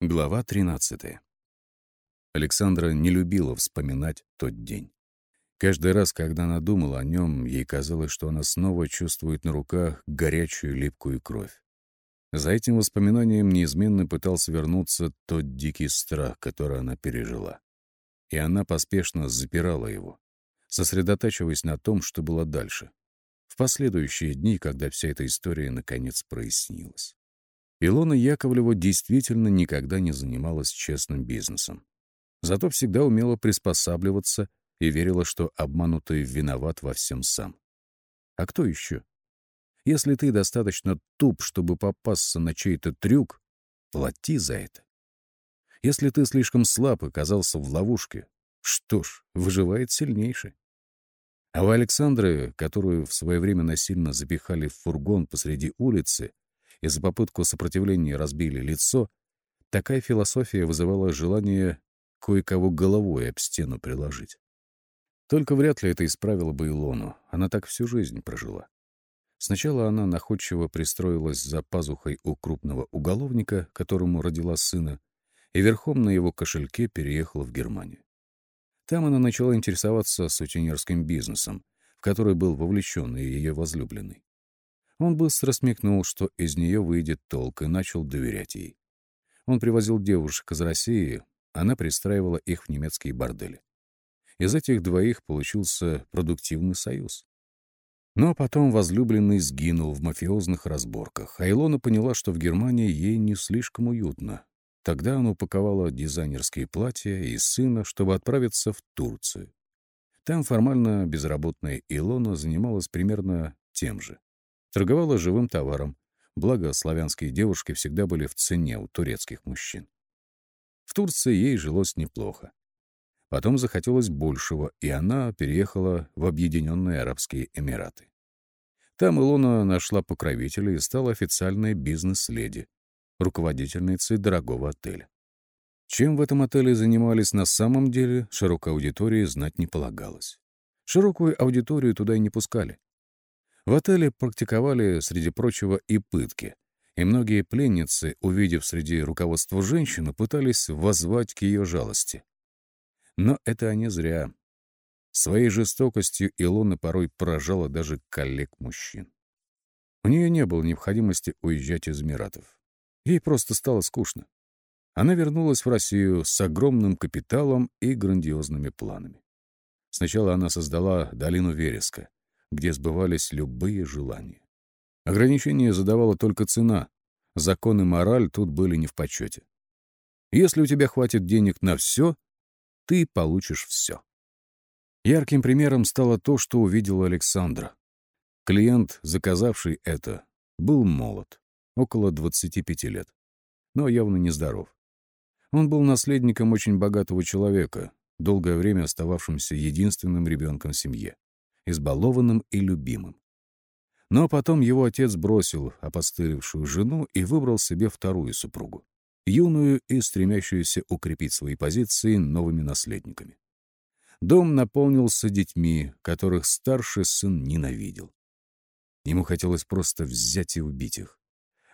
Глава 13. Александра не любила вспоминать тот день. Каждый раз, когда она думала о нем, ей казалось, что она снова чувствует на руках горячую липкую кровь. За этим воспоминанием неизменно пытался вернуться тот дикий страх, который она пережила. И она поспешно запирала его, сосредотачиваясь на том, что было дальше, в последующие дни, когда вся эта история наконец прояснилась. Илона Яковлева действительно никогда не занималась честным бизнесом. Зато всегда умела приспосабливаться и верила, что обманутый виноват во всем сам. А кто еще? Если ты достаточно туп, чтобы попасться на чей-то трюк, плати за это. Если ты слишком слаб и оказался в ловушке, что ж, выживает сильнейший. А у Александры, которую в свое время насильно запихали в фургон посреди улицы, и за попытку сопротивления разбили лицо, такая философия вызывала желание кое-кого головой об стену приложить. Только вряд ли это исправило бы Илону. Она так всю жизнь прожила. Сначала она находчиво пристроилась за пазухой у крупного уголовника, которому родила сына, и верхом на его кошельке переехала в Германию. Там она начала интересоваться сутенерским бизнесом, в который был вовлечен и ее возлюбленный. Он быстро смекнул, что из нее выйдет толк, и начал доверять ей. Он привозил девушек из России, она пристраивала их в немецкие бордели. Из этих двоих получился продуктивный союз. Но потом возлюбленный сгинул в мафиозных разборках, а Илона поняла, что в Германии ей не слишком уютно. Тогда она упаковала дизайнерские платья и сына, чтобы отправиться в Турцию. Там формально безработная Илона занималась примерно тем же. Торговала живым товаром, благо славянские девушки всегда были в цене у турецких мужчин. В Турции ей жилось неплохо. Потом захотелось большего, и она переехала в Объединенные Арабские Эмираты. Там Илона нашла покровителя и стала официальной бизнес-леди, руководительницей дорогого отеля. Чем в этом отеле занимались на самом деле, широкой аудитории знать не полагалось. Широкую аудиторию туда и не пускали. В отеле практиковали, среди прочего, и пытки, и многие пленницы, увидев среди руководства женщину, пытались воззвать к ее жалости. Но это они зря. Своей жестокостью Илона порой поражала даже коллег-мужчин. У нее не было необходимости уезжать из Эмиратов. Ей просто стало скучно. Она вернулась в Россию с огромным капиталом и грандиозными планами. Сначала она создала долину Вереска, где сбывались любые желания. Ограничения задавала только цена. Закон и мораль тут были не в почете. Если у тебя хватит денег на все, ты получишь все. Ярким примером стало то, что увидела Александра. Клиент, заказавший это, был молод, около 25 лет, но явно нездоров. Он был наследником очень богатого человека, долгое время остававшимся единственным ребенком в семье избалованным и любимым. Но потом его отец бросил опостылевшую жену и выбрал себе вторую супругу, юную и стремящуюся укрепить свои позиции новыми наследниками. Дом наполнился детьми, которых старший сын ненавидел. Ему хотелось просто взять и убить их.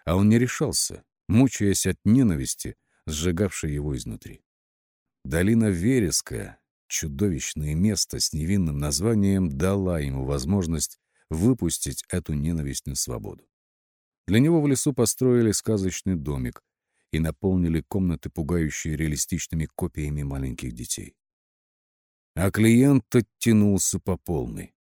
А он не решался, мучаясь от ненависти, сжигавшей его изнутри. Долина Вереская чудовищное место с невинным названием дала ему возможность выпустить эту ненависть на свободу. Для него в лесу построили сказочный домик и наполнили комнаты, пугающие реалистичными копиями маленьких детей. А клиент оттянулся по полной.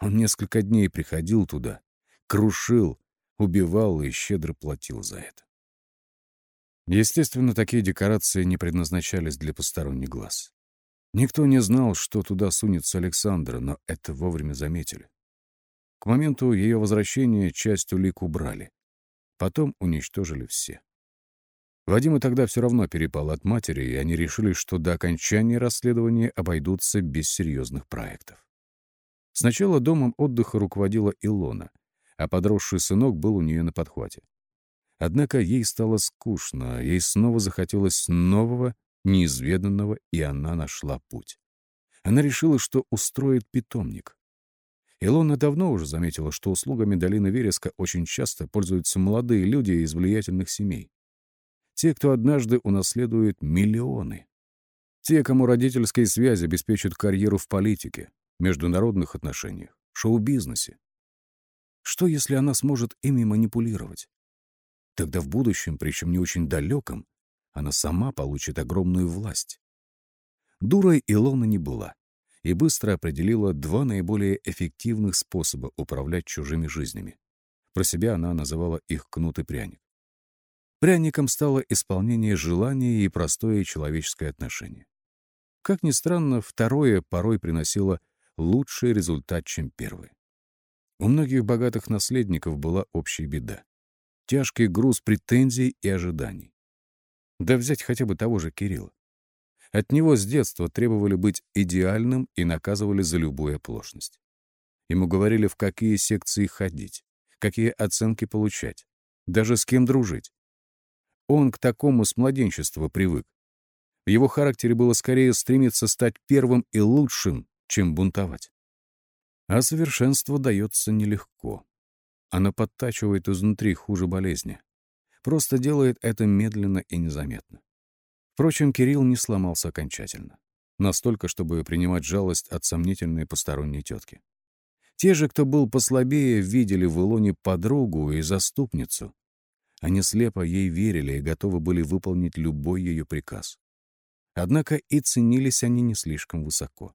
Он несколько дней приходил туда, крушил, убивал и щедро платил за это. Естественно, такие декорации не предназначались для посторонних глаз. Никто не знал, что туда сунется Александра, но это вовремя заметили. К моменту ее возвращения часть улик убрали. Потом уничтожили все. Вадима тогда все равно перепал от матери, и они решили, что до окончания расследования обойдутся без серьезных проектов. Сначала домом отдыха руководила Илона, а подросший сынок был у нее на подхвате. Однако ей стало скучно, ей снова захотелось нового неизведанного, и она нашла путь. Она решила, что устроит питомник. Илона давно уже заметила, что услугами долины Вереска очень часто пользуются молодые люди из влиятельных семей. те, кто однажды унаследует миллионы. Те, кому родительские связи обеспечат карьеру в политике, международных отношениях, шоу-бизнесе. Что, если она сможет ими манипулировать? Тогда в будущем, причем не очень далеком, она сама получит огромную власть. Дурой Илона не была и быстро определила два наиболее эффективных способа управлять чужими жизнями. Про себя она называла их кнут и пряник. Пряником стало исполнение желания и простое человеческое отношение. Как ни странно, второе порой приносило лучший результат, чем первое. У многих богатых наследников была общая беда. Тяжкий груз претензий и ожиданий. Да взять хотя бы того же Кирилла. От него с детства требовали быть идеальным и наказывали за любую оплошность. Ему говорили, в какие секции ходить, какие оценки получать, даже с кем дружить. Он к такому с младенчества привык. В его характере было скорее стремиться стать первым и лучшим, чем бунтовать. А совершенство дается нелегко. Оно подтачивает изнутри хуже болезни. Просто делает это медленно и незаметно. Впрочем, Кирилл не сломался окончательно. Настолько, чтобы принимать жалость от сомнительной посторонней тетки. Те же, кто был послабее, видели в Илоне подругу и заступницу. Они слепо ей верили и готовы были выполнить любой ее приказ. Однако и ценились они не слишком высоко.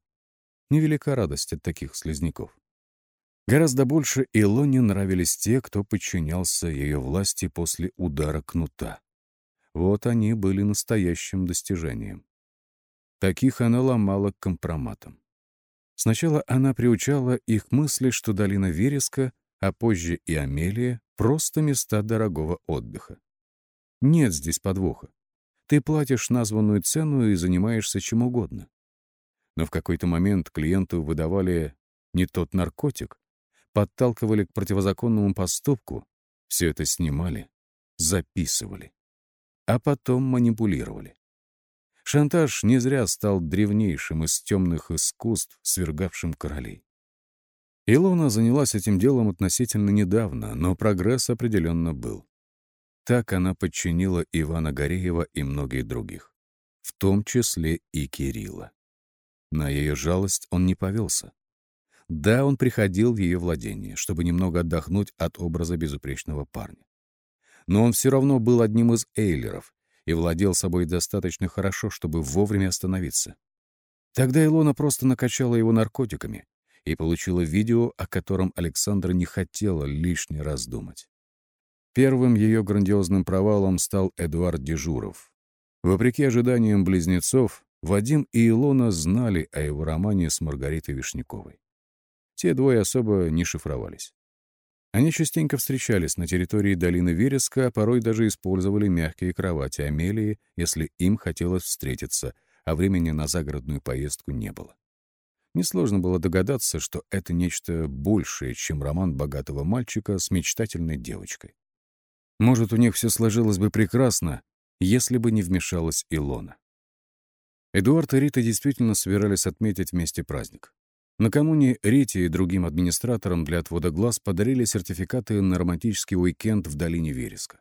Невелика радость от таких слезняков. Гораздо больше Илоне нравились те, кто подчинялся ее власти после удара кнута. Вот они были настоящим достижением. Таких она ломала компроматом. Сначала она приучала их мысли, что долина Вереска, а позже и Амелия — просто места дорогого отдыха. Нет здесь подвоха. Ты платишь названную цену и занимаешься чем угодно но в какой-то момент клиенту выдавали не тот наркотик, подталкивали к противозаконному поступку, все это снимали, записывали, а потом манипулировали. Шантаж не зря стал древнейшим из темных искусств, свергавшим королей. Илона занялась этим делом относительно недавно, но прогресс определенно был. Так она подчинила Ивана Гореева и многих других, в том числе и Кирилла. На ее жалость он не повелся. Да, он приходил в ее владение, чтобы немного отдохнуть от образа безупречного парня. Но он все равно был одним из эйлеров и владел собой достаточно хорошо, чтобы вовремя остановиться. Тогда Илона просто накачала его наркотиками и получила видео, о котором Александра не хотела лишний раз думать. Первым ее грандиозным провалом стал Эдуард Дежуров. Вопреки ожиданиям близнецов, Вадим и Илона знали о его романе с Маргаритой Вишняковой. Те двое особо не шифровались. Они частенько встречались на территории долины Вереска, а порой даже использовали мягкие кровати Амелии, если им хотелось встретиться, а времени на загородную поездку не было. Несложно было догадаться, что это нечто большее, чем роман богатого мальчика с мечтательной девочкой. Может, у них все сложилось бы прекрасно, если бы не вмешалась Илона. Эдуард и Рита действительно собирались отметить вместе праздник. Накануне Рите и другим администраторам для отвода глаз подарили сертификаты на романтический уикенд в долине Вереска.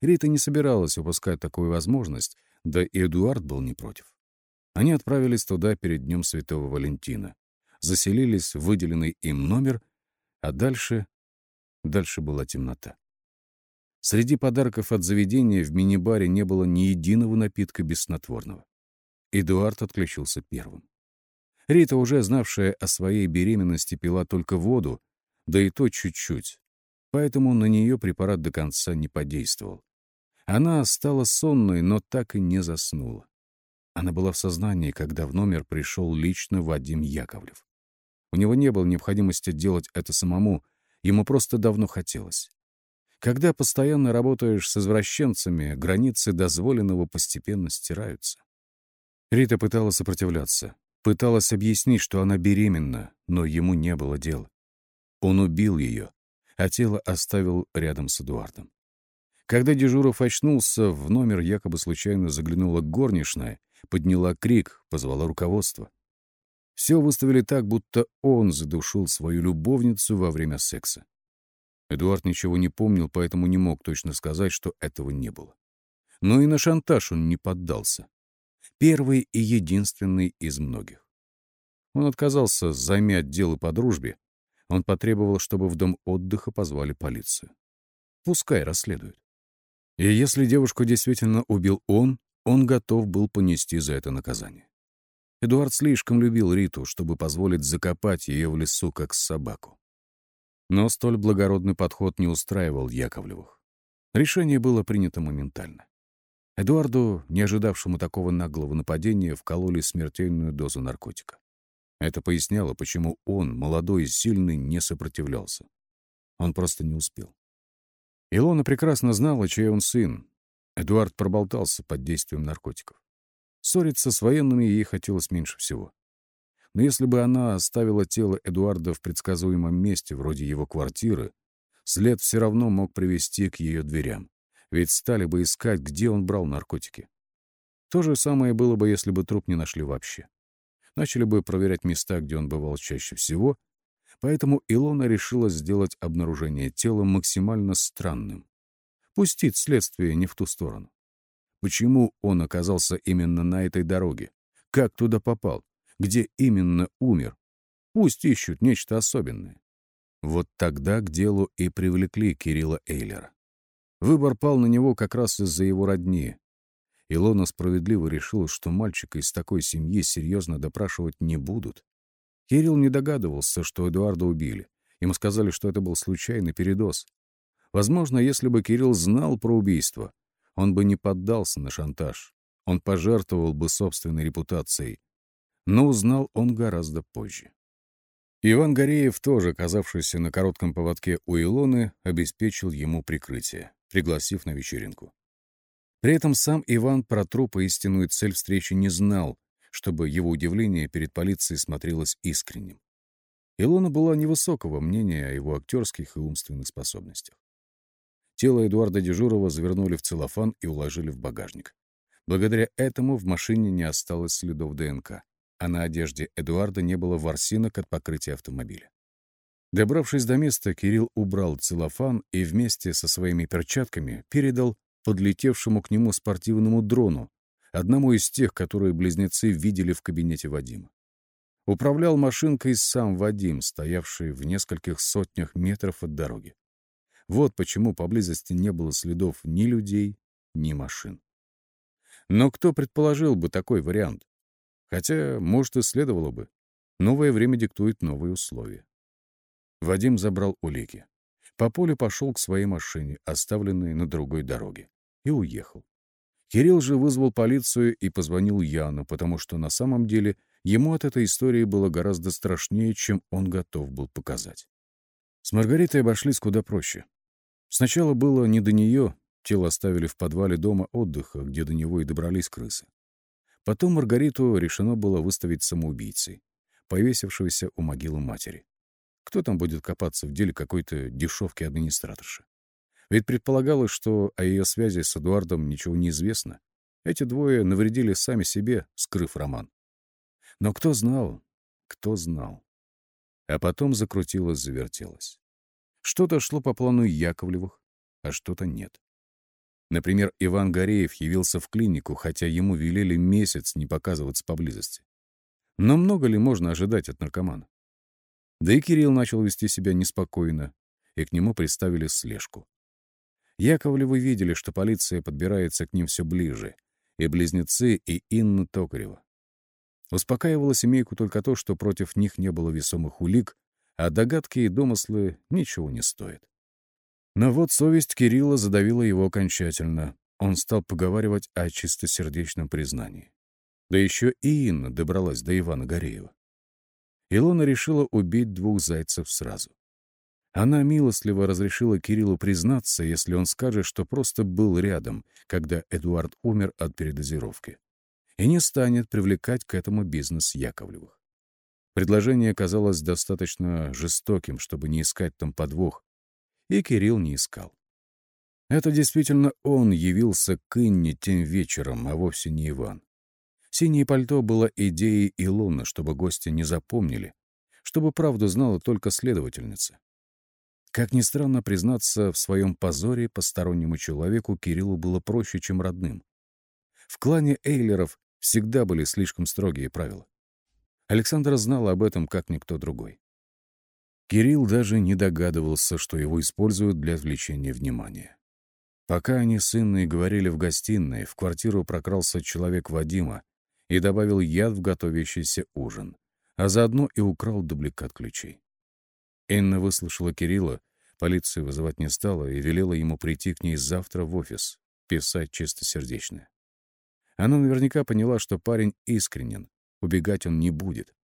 Рита не собиралась упускать такую возможность, да и Эдуард был не против. Они отправились туда перед Днем Святого Валентина, заселились в выделенный им номер, а дальше... Дальше была темнота. Среди подарков от заведения в мини-баре не было ни единого напитка без снотворного. Эдуард отключился первым. Рита, уже знавшая о своей беременности, пила только воду, да и то чуть-чуть. Поэтому на нее препарат до конца не подействовал. Она стала сонной, но так и не заснула. Она была в сознании, когда в номер пришел лично Вадим Яковлев. У него не было необходимости делать это самому, ему просто давно хотелось. Когда постоянно работаешь с извращенцами, границы дозволенного постепенно стираются. Рита пыталась сопротивляться, пыталась объяснить, что она беременна, но ему не было дела. Он убил ее, а тело оставил рядом с Эдуардом. Когда Дежуров очнулся, в номер якобы случайно заглянула горничная, подняла крик, позвала руководство. Все выставили так, будто он задушил свою любовницу во время секса. Эдуард ничего не помнил, поэтому не мог точно сказать, что этого не было. Но и на шантаж он не поддался. Первый и единственный из многих. Он отказался замять дело по дружбе. Он потребовал, чтобы в дом отдыха позвали полицию. Пускай расследуют. И если девушку действительно убил он, он готов был понести за это наказание. Эдуард слишком любил Риту, чтобы позволить закопать ее в лесу, как собаку. Но столь благородный подход не устраивал Яковлевых. Решение было принято моментально. Эдуарду, не ожидавшему такого наглого нападения, вкололи смертельную дозу наркотика. Это поясняло, почему он, молодой и сильный, не сопротивлялся. Он просто не успел. Илона прекрасно знала, чей он сын. Эдуард проболтался под действием наркотиков. Ссориться с военными ей хотелось меньше всего. Но если бы она оставила тело Эдуарда в предсказуемом месте, вроде его квартиры, след все равно мог привести к ее дверям. Ведь стали бы искать, где он брал наркотики. То же самое было бы, если бы труп не нашли вообще. Начали бы проверять места, где он бывал чаще всего, Поэтому Илона решила сделать обнаружение тела максимально странным. Пустить следствие не в ту сторону. Почему он оказался именно на этой дороге? Как туда попал? Где именно умер? Пусть ищут нечто особенное. Вот тогда к делу и привлекли Кирилла Эйлера. Выбор пал на него как раз из-за его родни. Илона справедливо решила, что мальчика из такой семьи серьезно допрашивать не будут. Кирилл не догадывался, что Эдуарда убили. Ему сказали, что это был случайный передоз. Возможно, если бы Кирилл знал про убийство, он бы не поддался на шантаж. Он пожертвовал бы собственной репутацией. Но узнал он гораздо позже. Иван Гореев, тоже оказавшийся на коротком поводке у Илоны, обеспечил ему прикрытие, пригласив на вечеринку. При этом сам Иван про труп и истинную цель встречи не знал, чтобы его удивление перед полицией смотрелось искренним. Илона была невысокого мнения о его актерских и умственных способностях. Тело Эдуарда Дежурова завернули в целлофан и уложили в багажник. Благодаря этому в машине не осталось следов ДНК, а на одежде Эдуарда не было ворсинок от покрытия автомобиля. Добравшись до места, Кирилл убрал целлофан и вместе со своими перчатками передал подлетевшему к нему спортивному дрону, одному из тех, которые близнецы видели в кабинете Вадима. Управлял машинкой сам Вадим, стоявший в нескольких сотнях метров от дороги. Вот почему поблизости не было следов ни людей, ни машин. Но кто предположил бы такой вариант? Хотя, может, и следовало бы. Новое время диктует новые условия. Вадим забрал улики. По полю пошел к своей машине, оставленной на другой дороге, и уехал. Кирилл же вызвал полицию и позвонил Яну, потому что на самом деле ему от этой истории было гораздо страшнее, чем он готов был показать. С Маргаритой обошлись куда проще. Сначала было не до нее, тело оставили в подвале дома отдыха, где до него и добрались крысы. Потом Маргариту решено было выставить самоубийцей, повесившегося у могилы матери. Кто там будет копаться в деле какой-то дешевки администраторши? Ведь предполагалось, что о ее связи с Эдуардом ничего не известно. Эти двое навредили сами себе, скрыв роман. Но кто знал, кто знал. А потом закрутилось-завертелось. Что-то шло по плану Яковлевых, а что-то нет. Например, Иван Гореев явился в клинику, хотя ему велели месяц не показываться поблизости. Но много ли можно ожидать от наркомана? Да и Кирилл начал вести себя неспокойно, и к нему приставили слежку. Яковлевы видели, что полиция подбирается к ним все ближе, и близнецы, и Инна Токарева. Успокаивало семейку только то, что против них не было весомых улик, а догадки и домыслы ничего не стоят. Но вот совесть Кирилла задавила его окончательно. Он стал поговаривать о чистосердечном признании. Да еще и Инна добралась до Ивана Гореева. Илона решила убить двух зайцев сразу. Она милостливо разрешила Кириллу признаться, если он скажет, что просто был рядом, когда Эдуард умер от передозировки, и не станет привлекать к этому бизнес Яковлевых. Предложение казалось достаточно жестоким, чтобы не искать там подвох, и Кирилл не искал. Это действительно он явился к Инне тем вечером, а вовсе не Иван. Синее пальто было идеей Илоны, чтобы гости не запомнили, чтобы правду знала только следовательница. Как ни странно признаться, в своем позоре постороннему человеку Кириллу было проще, чем родным. В клане Эйлеров всегда были слишком строгие правила. Александр знал об этом, как никто другой. Кирилл даже не догадывался, что его используют для отвлечения внимания. Пока они с Инной говорили в гостиной, в квартиру прокрался человек Вадима и добавил яд в готовящийся ужин, а заодно и украл дубликат ключей. Инна выслушала Кирилла, полицию вызывать не стала и велела ему прийти к ней завтра в офис, писать чистосердечно. Она наверняка поняла, что парень искренен, убегать он не будет.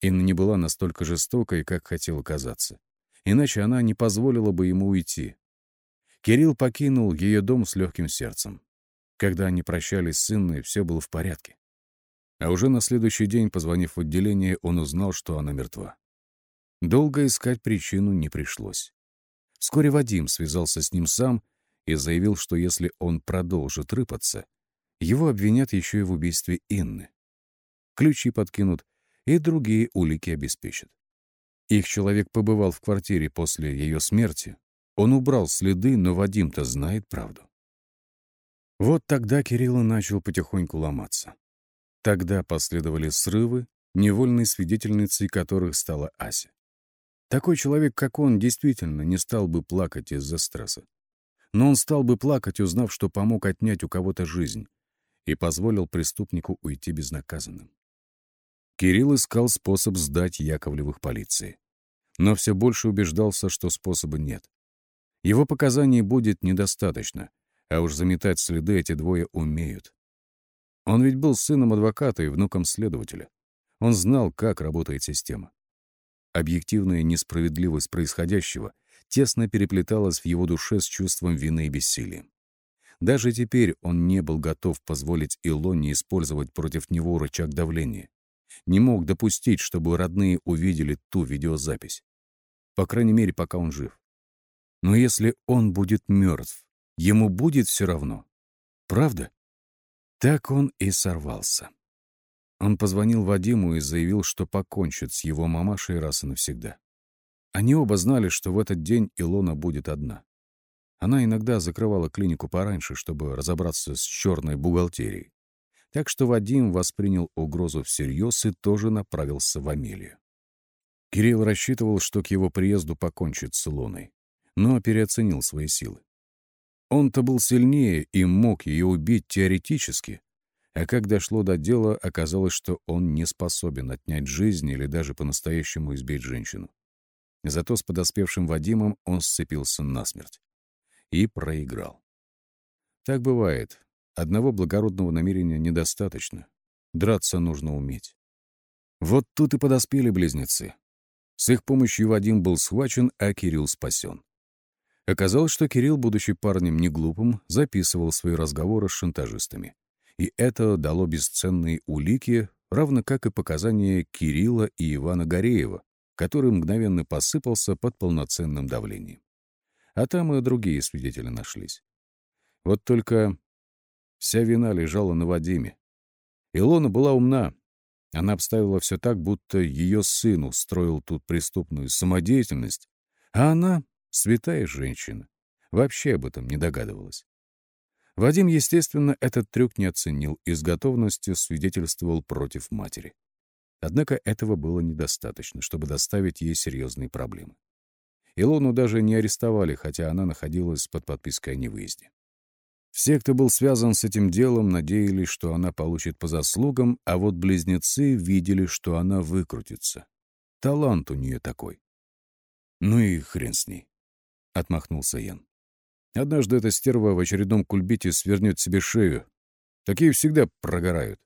Инна не была настолько жестокой, как хотела казаться. Иначе она не позволила бы ему уйти. Кирилл покинул ее дом с легким сердцем. Когда они прощались с Инной, все было в порядке. А уже на следующий день, позвонив в отделение, он узнал, что она мертва. Долго искать причину не пришлось. Вскоре Вадим связался с ним сам и заявил, что если он продолжит рыпаться, его обвинят еще и в убийстве Инны. Ключи подкинут, и другие улики обеспечат. Их человек побывал в квартире после ее смерти. Он убрал следы, но Вадим-то знает правду. Вот тогда Кирилл начал потихоньку ломаться. Тогда последовали срывы, невольной свидетельницей которых стала Ася. Такой человек, как он, действительно не стал бы плакать из-за стресса. Но он стал бы плакать, узнав, что помог отнять у кого-то жизнь и позволил преступнику уйти безнаказанным. Кирилл искал способ сдать Яковлевых полиции. Но все больше убеждался, что способа нет. Его показаний будет недостаточно, а уж заметать следы эти двое умеют. Он ведь был сыном адвоката и внуком следователя. Он знал, как работает система. Объективная несправедливость происходящего тесно переплеталась в его душе с чувством вины и бессилия. Даже теперь он не был готов позволить Илоне использовать против него рычаг давления не мог допустить, чтобы родные увидели ту видеозапись. По крайней мере, пока он жив. Но если он будет мертв, ему будет все равно. Правда? Так он и сорвался. Он позвонил Вадиму и заявил, что покончит с его мамашей раз и навсегда. Они оба знали, что в этот день Илона будет одна. Она иногда закрывала клинику пораньше, чтобы разобраться с черной бухгалтерией. Так что Вадим воспринял угрозу всерьез и тоже направился в Амелию. Кирилл рассчитывал, что к его приезду покончит с Илоной, но переоценил свои силы. Он-то был сильнее и мог ее убить теоретически, а как дошло до дела, оказалось, что он не способен отнять жизнь или даже по-настоящему избить женщину. Зато с подоспевшим Вадимом он сцепился насмерть. И проиграл. Так бывает, Одного благородного намерения недостаточно. Драться нужно уметь. Вот тут и подоспели близнецы. С их помощью Вадим был схвачен, а Кирилл спасен. Оказалось, что Кирилл, будучи парнем неглупым, записывал свои разговоры с шантажистами. И это дало бесценные улики, равно как и показания Кирилла и Ивана Гореева, который мгновенно посыпался под полноценным давлением. А там и другие свидетели нашлись. Вот только Вся вина лежала на Вадиме. Илона была умна. Она обставила все так, будто ее сын устроил тут преступную самодеятельность, а она, святая женщина, вообще об этом не догадывалась. Вадим, естественно, этот трюк не оценил и с готовностью свидетельствовал против матери. Однако этого было недостаточно, чтобы доставить ей серьезные проблемы. Илону даже не арестовали, хотя она находилась под подпиской о невыезде. Все, кто был связан с этим делом, надеялись, что она получит по заслугам, а вот близнецы видели, что она выкрутится. Талант у нее такой. «Ну и хрен с ней», — отмахнулся Ян. «Однажды эта стерва в очередном кульбите свернет себе шею. Такие всегда прогорают».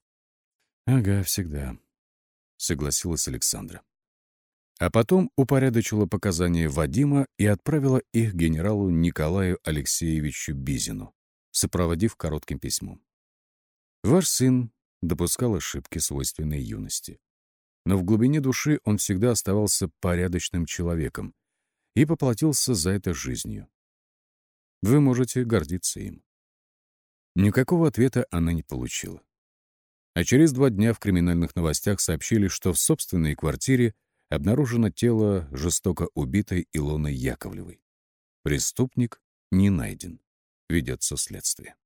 «Ага, всегда», — согласилась Александра. А потом упорядочила показания Вадима и отправила их генералу Николаю Алексеевичу Бизину сопроводив коротким письмом. «Ваш сын допускал ошибки, свойственные юности. Но в глубине души он всегда оставался порядочным человеком и поплатился за это жизнью. Вы можете гордиться им». Никакого ответа она не получила. А через два дня в криминальных новостях сообщили, что в собственной квартире обнаружено тело жестоко убитой Илоны Яковлевой. Преступник не найден. Ведется следствие.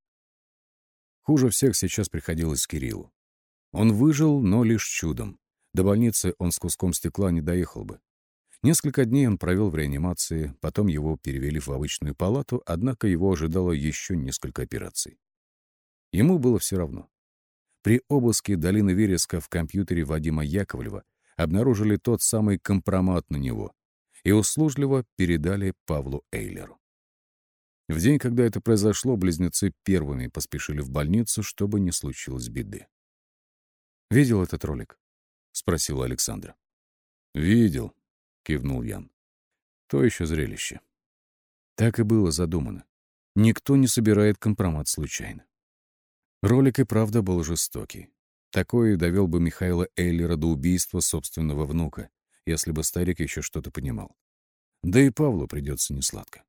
Хуже всех сейчас приходилось Кириллу. Он выжил, но лишь чудом. До больницы он с куском стекла не доехал бы. Несколько дней он провел в реанимации, потом его перевели в обычную палату, однако его ожидало еще несколько операций. Ему было все равно. При обыске долины Вереска в компьютере Вадима Яковлева обнаружили тот самый компромат на него и услужливо передали Павлу Эйлеру. В день, когда это произошло, близнецы первыми поспешили в больницу, чтобы не случилось беды. «Видел этот ролик?» — спросила Александра. «Видел», — кивнул Ян. «То еще зрелище». Так и было задумано. Никто не собирает компромат случайно. Ролик и правда был жестокий. Такой довел бы Михаила Эйлера до убийства собственного внука, если бы старик еще что-то понимал. Да и Павлу придется несладко.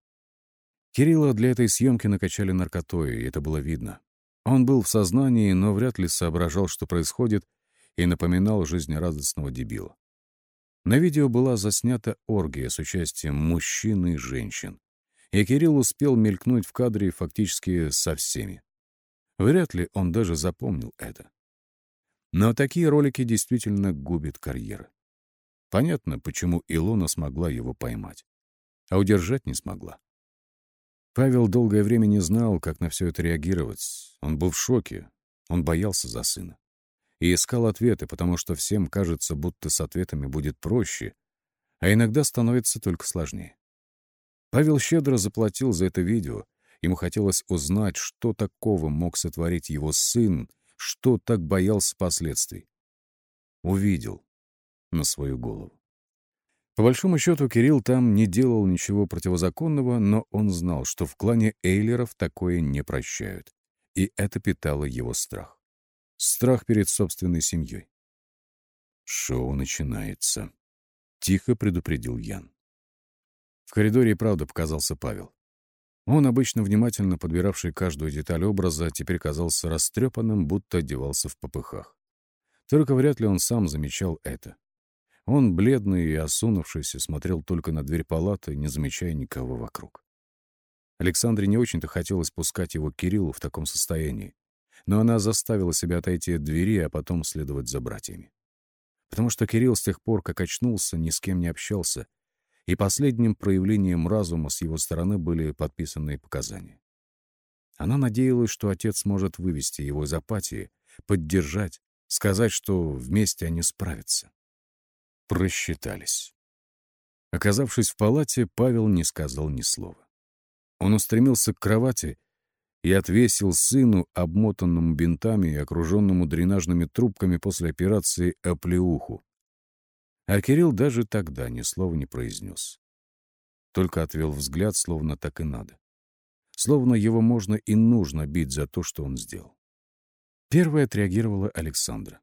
Кирилла для этой съемки накачали наркотой, и это было видно. Он был в сознании, но вряд ли соображал, что происходит, и напоминал жизнерадостного дебила. На видео была заснята оргия с участием мужчин и женщин, и Кирилл успел мелькнуть в кадре фактически со всеми. Вряд ли он даже запомнил это. Но такие ролики действительно губят карьеры. Понятно, почему Илона смогла его поймать, а удержать не смогла. Павел долгое время не знал, как на все это реагировать. Он был в шоке, он боялся за сына. И искал ответы, потому что всем кажется, будто с ответами будет проще, а иногда становится только сложнее. Павел щедро заплатил за это видео, Ему хотелось узнать, что такого мог сотворить его сын, что так боялся последствий. Увидел на свою голову. По большому счету, Кирилл там не делал ничего противозаконного, но он знал, что в клане Эйлеров такое не прощают. И это питало его страх. Страх перед собственной семьей. «Шоу начинается», — тихо предупредил Ян. В коридоре и правда показался Павел. Он, обычно внимательно подбиравший каждую деталь образа, теперь казался растрепанным, будто одевался в попыхах. Только вряд ли он сам замечал это. Он, бледный и осунувшийся, смотрел только на дверь палаты, не замечая никого вокруг. Александре не очень-то хотелось пускать его Кириллу в таком состоянии, но она заставила себя отойти от двери, а потом следовать за братьями. Потому что Кирилл с тех пор, как очнулся, ни с кем не общался и последним проявлением разума с его стороны были подписанные показания. Она надеялась, что отец может вывести его из апатии, поддержать, сказать, что вместе они справятся. Просчитались. Оказавшись в палате, Павел не сказал ни слова. Он устремился к кровати и отвесил сыну, обмотанному бинтами и окруженному дренажными трубками после операции, оплеуху, а Кирилл даже тогда ни слова не произнес. Только отвел взгляд, словно так и надо. Словно его можно и нужно бить за то, что он сделал. Первая отреагировала Александра.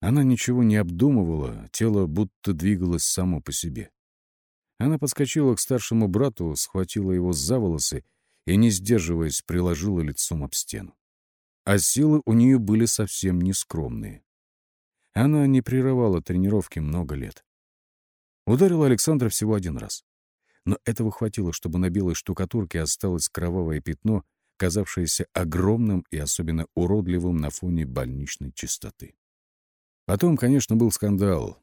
Она ничего не обдумывала, тело будто двигалось само по себе. Она подскочила к старшему брату, схватила его за волосы и, не сдерживаясь, приложила лицом об стену. А силы у нее были совсем нескромные. Она не прерывала тренировки много лет. Ударила Александра всего один раз. Но этого хватило, чтобы на белой штукатурке осталось кровавое пятно, казавшееся огромным и особенно уродливым на фоне больничной чистоты. Потом, конечно, был скандал.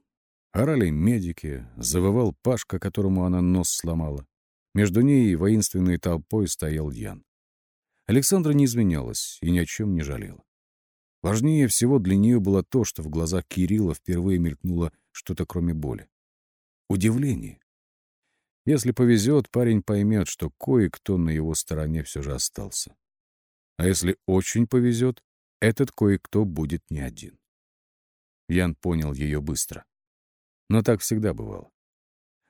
Орали медики, завывал Пашка, которому она нос сломала. Между ней и воинственной толпой стоял Ян. Александра не изменялась и ни о чем не жалела. Важнее всего для нее было то, что в глазах Кирилла впервые мелькнуло что-то кроме боли. Удивление. Если повезет, парень поймет, что кое-кто на его стороне все же остался. А если очень повезет, этот кое-кто будет не один. Ян понял ее быстро. Но так всегда бывало.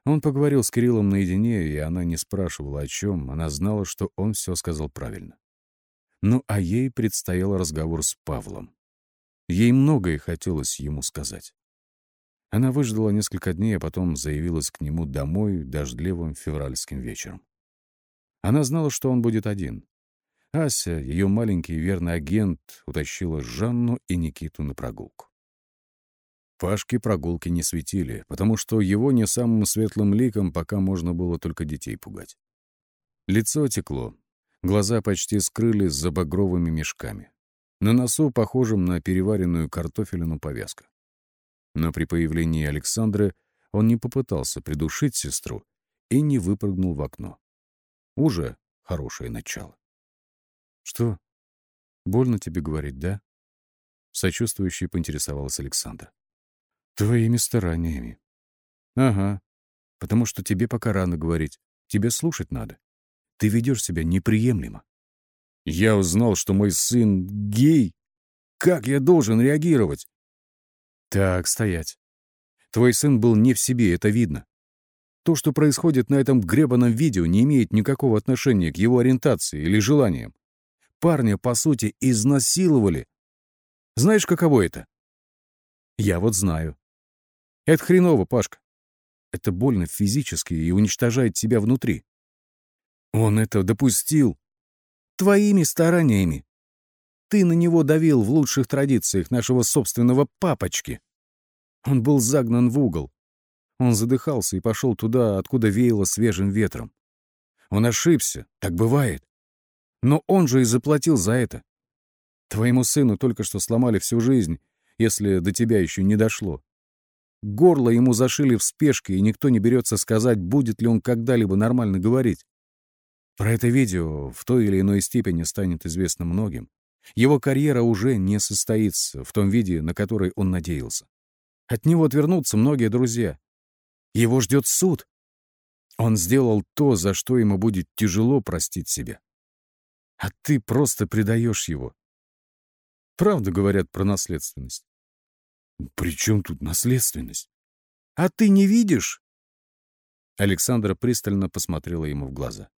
Он поговорил с Кириллом наедине, и она не спрашивала о чем, она знала, что он все сказал правильно. Ну, а ей предстоял разговор с Павлом. Ей многое хотелось ему сказать. Она выждала несколько дней, а потом заявилась к нему домой дождливым февральским вечером. Она знала, что он будет один. Ася, ее маленький верный агент, утащила Жанну и Никиту на прогулку. Пашке прогулки не светили, потому что его не самым светлым ликом пока можно было только детей пугать. Лицо текло, глаза почти скрылись за багровыми мешками. На носу похожим на переваренную картофелину повязка. Но при появлении Александры он не попытался придушить сестру и не выпрыгнул в окно. Уже хорошее начало. «Что, больно тебе говорить, да?» Сочувствующий поинтересовалась Александра. «Твоими стараниями». «Ага, потому что тебе пока рано говорить. Тебе слушать надо. Ты ведешь себя неприемлемо». «Я узнал, что мой сын гей. Как я должен реагировать?» «Так, стоять. Твой сын был не в себе, это видно. То, что происходит на этом гребаном видео, не имеет никакого отношения к его ориентации или желаниям. Парня, по сути, изнасиловали. Знаешь, каково это? Я вот знаю. Это хреново, Пашка. Это больно физически и уничтожает тебя внутри. Он это допустил. Твоими стараниями. Ты на него давил в лучших традициях нашего собственного папочки. Он был загнан в угол. Он задыхался и пошел туда, откуда веяло свежим ветром. Он ошибся, так бывает. Но он же и заплатил за это. Твоему сыну только что сломали всю жизнь, если до тебя еще не дошло. Горло ему зашили в спешке, и никто не берется сказать, будет ли он когда-либо нормально говорить. Про это видео в той или иной степени станет известно многим. Его карьера уже не состоится в том виде, на который он надеялся. От него отвернутся многие друзья. Его ждет суд. Он сделал то, за что ему будет тяжело простить себя. А ты просто предаешь его. Правда говорят про наследственность. При чем тут наследственность? А ты не видишь? Александра пристально посмотрела ему в глаза.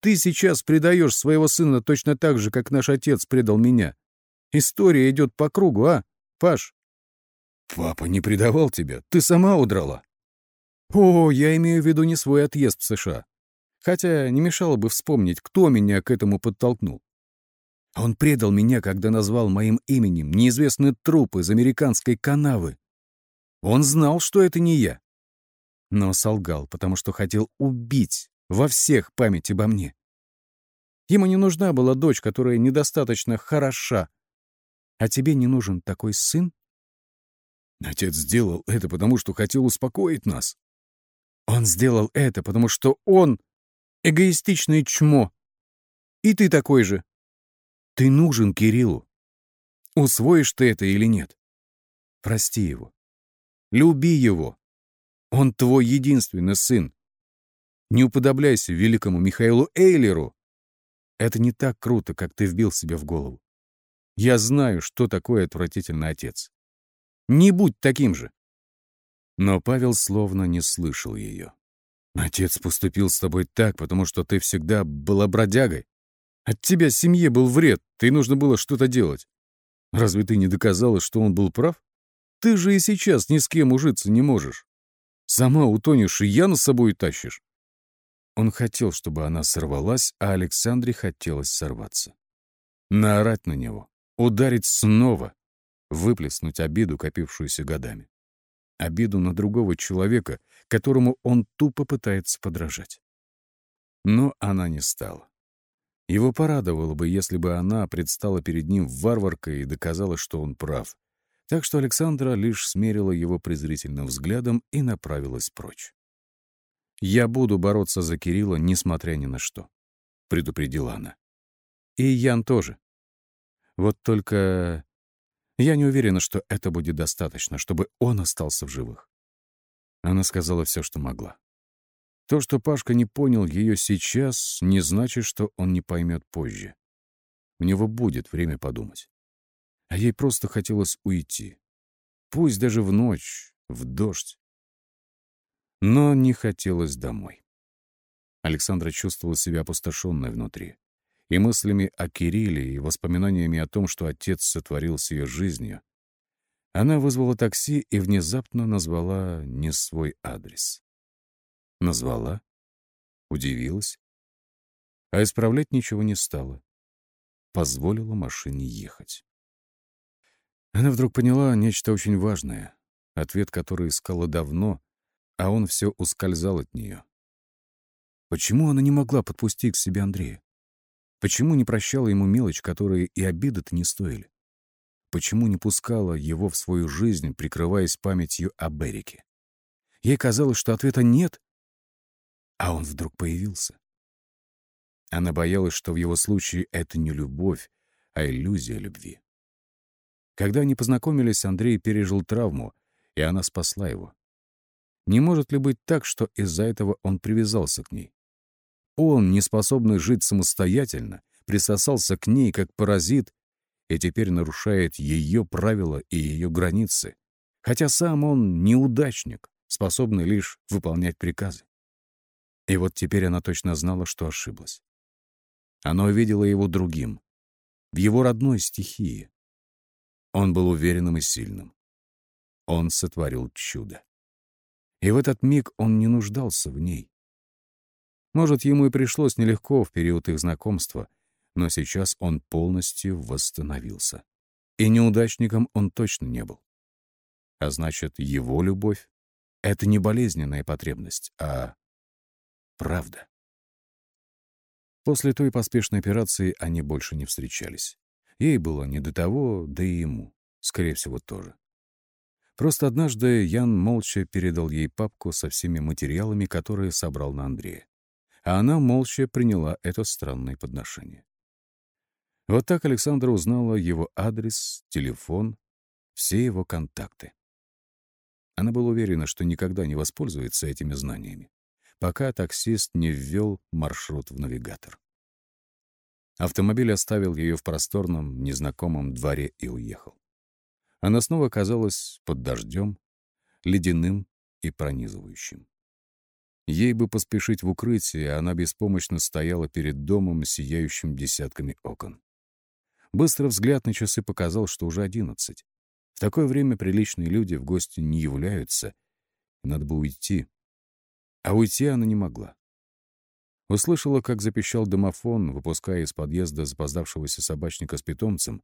Ты сейчас предаешь своего сына точно так же, как наш отец предал меня. История идет по кругу, а, Паш? Папа не предавал тебя, ты сама удрала. О, я имею в виду не свой отъезд в США. Хотя не мешало бы вспомнить, кто меня к этому подтолкнул. Он предал меня, когда назвал моим именем неизвестный труп из американской канавы. Он знал, что это не я. Но солгал, потому что хотел убить во всех память обо мне. Ему не нужна была дочь, которая недостаточно хороша. А тебе не нужен такой сын? Отец сделал это, потому что хотел успокоить нас. Он сделал это, потому что он эгоистичное чмо. И ты такой же. Ты нужен Кириллу. Усвоишь ты это или нет? Прости его. Люби его. Он твой единственный сын. Не уподобляйся великому Михаилу Эйлеру. Это не так круто, как ты вбил себе в голову. Я знаю, что такое отвратительный отец. Не будь таким же. Но Павел словно не слышал ее. Отец поступил с тобой так, потому что ты всегда была бродягой. От тебя семье был вред, ты нужно было что-то делать. Разве ты не доказала, что он был прав? Ты же и сейчас ни с кем ужиться не можешь. Сама утонешь, и я на собой тащишь. Он хотел, чтобы она сорвалась, а Александре хотелось сорваться. Наорать на него, ударить снова, выплеснуть обиду, копившуюся годами. Обиду на другого человека, которому он тупо пытается подражать. Но она не стала. Его порадовало бы, если бы она предстала перед ним варваркой и доказала, что он прав. Так что Александра лишь смерила его презрительным взглядом и направилась прочь. «Я буду бороться за Кирилла, несмотря ни на что», — предупредила она. «И Ян тоже. Вот только я не уверена, что это будет достаточно, чтобы он остался в живых. Она сказала все, что могла. То, что Пашка не понял ее сейчас, не значит, что он не поймет позже. У него будет время подумать. А ей просто хотелось уйти. Пусть даже в ночь, в дождь. Но не хотелось домой. Александра чувствовала себя опустошенной внутри и мыслями о Кирилле, и воспоминаниями о том, что отец сотворил с ее жизнью, она вызвала такси и внезапно назвала не свой адрес. Назвала, удивилась, а исправлять ничего не стала. Позволила машине ехать. Она вдруг поняла нечто очень важное, ответ, который искала давно, а он все ускользал от нее. Почему она не могла подпустить к себе Андрея? Почему не прощала ему мелочь, которые и обиды-то не стоили? Почему не пускала его в свою жизнь, прикрываясь памятью об Эрике? Ей казалось, что ответа нет, а он вдруг появился. Она боялась, что в его случае это не любовь, а иллюзия любви. Когда они познакомились, Андрей пережил травму, и она спасла его. Не может ли быть так, что из-за этого он привязался к ней? Он, не способный жить самостоятельно, присосался к ней как паразит и теперь нарушает ее правила и ее границы, хотя сам он неудачник, способный лишь выполнять приказы. И вот теперь она точно знала, что ошиблась. Она увидела его другим, в его родной стихии. Он был уверенным и сильным. Он сотворил чудо. И в этот миг он не нуждался в ней. Может, ему и пришлось нелегко в период их знакомства — но сейчас он полностью восстановился. И неудачником он точно не был. А значит, его любовь — это не болезненная потребность, а правда. После той поспешной операции они больше не встречались. Ей было не до того, да и ему, скорее всего, тоже. Просто однажды Ян молча передал ей папку со всеми материалами, которые собрал на Андрея. А она молча приняла это странное подношение. Вот так Александра узнала его адрес, телефон, все его контакты. Она была уверена, что никогда не воспользуется этими знаниями, пока таксист не ввел маршрут в навигатор. Автомобиль оставил ее в просторном, незнакомом дворе и уехал. Она снова оказалась под дождем, ледяным и пронизывающим. Ей бы поспешить в укрытие, а она беспомощно стояла перед домом, сияющим десятками окон. Быстрый взгляд на часы показал, что уже одиннадцать. В такое время приличные люди в гости не являются, надо бы уйти. А уйти она не могла. Услышала, как запищал домофон, выпуская из подъезда запоздавшегося собачника с питомцем,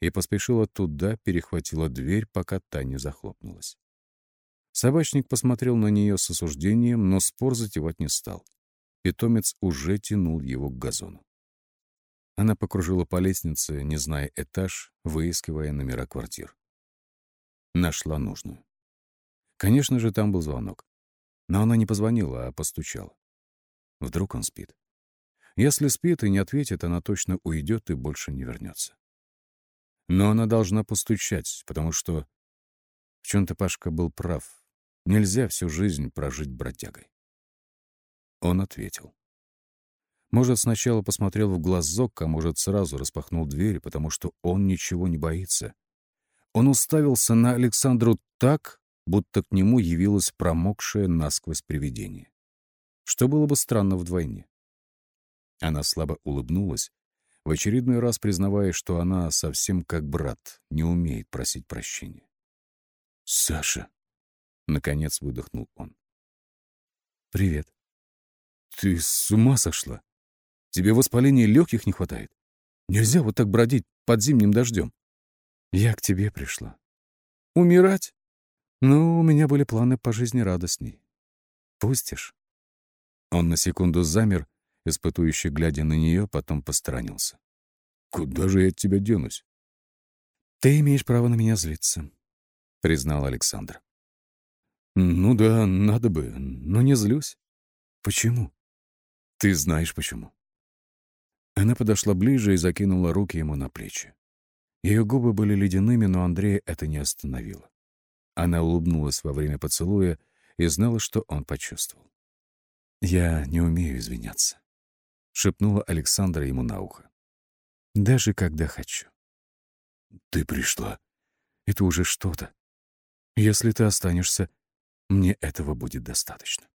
и поспешила туда, перехватила дверь, пока та не захлопнулась. Собачник посмотрел на нее с осуждением, но спор затевать не стал. Питомец уже тянул его к газону. Она покружила по лестнице, не зная этаж, выискивая номера квартир. Нашла нужную. Конечно же, там был звонок. Но она не позвонила, а постучала. Вдруг он спит. Если спит и не ответит, она точно уйдет и больше не вернется. Но она должна постучать, потому что в чем-то Пашка был прав. Нельзя всю жизнь прожить бродягой. Он ответил. Может, сначала посмотрел в глазок, а может, сразу распахнул дверь, потому что он ничего не боится. Он уставился на Александру так, будто к нему явилось промокшее насквозь привидение. Что было бы странно вдвойне. Она слабо улыбнулась, в очередной раз признавая, что она совсем как брат, не умеет просить прощения. «Саша!» — наконец выдохнул он. «Привет. Ты с ума сошла?» Тебе воспаления легких не хватает. Нельзя вот так бродить под зимним дождем. Я к тебе пришла. Умирать? Ну, у меня были планы по жизни радостней. Пустишь? Он на секунду замер, испытующе глядя на нее, потом посторонился. Куда же я от тебя денусь? Ты имеешь право на меня злиться, признал Александр. Ну да, надо бы, но не злюсь. Почему? Ты знаешь почему. Она подошла ближе и закинула руки ему на плечи. Ее губы были ледяными, но Андрея это не остановило. Она улыбнулась во время поцелуя и знала, что он почувствовал. «Я не умею извиняться», — шепнула Александра ему на ухо. «Даже когда хочу». «Ты пришла. Это уже что-то. Если ты останешься, мне этого будет достаточно».